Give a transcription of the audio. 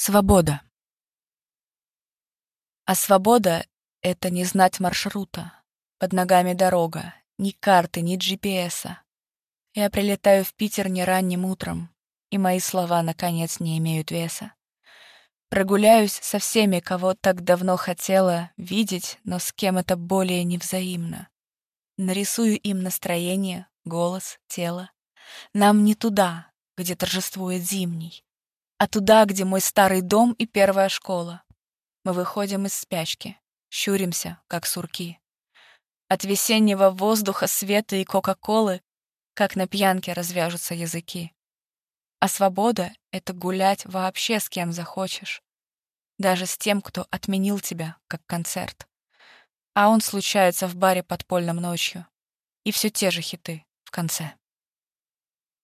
Свобода. А свобода — это не знать маршрута. Под ногами дорога, ни карты, ни GPS-а. Я прилетаю в Питер не ранним утром, и мои слова, наконец, не имеют веса. Прогуляюсь со всеми, кого так давно хотела видеть, но с кем это более невзаимно. Нарисую им настроение, голос, тело. Нам не туда, где торжествует зимний, а туда, где мой старый дом и первая школа. Мы выходим из спячки, щуримся, как сурки. От весеннего воздуха, света и кока-колы, как на пьянке развяжутся языки. А свобода — это гулять вообще с кем захочешь. Даже с тем, кто отменил тебя, как концерт. А он случается в баре подпольном ночью. И все те же хиты в конце.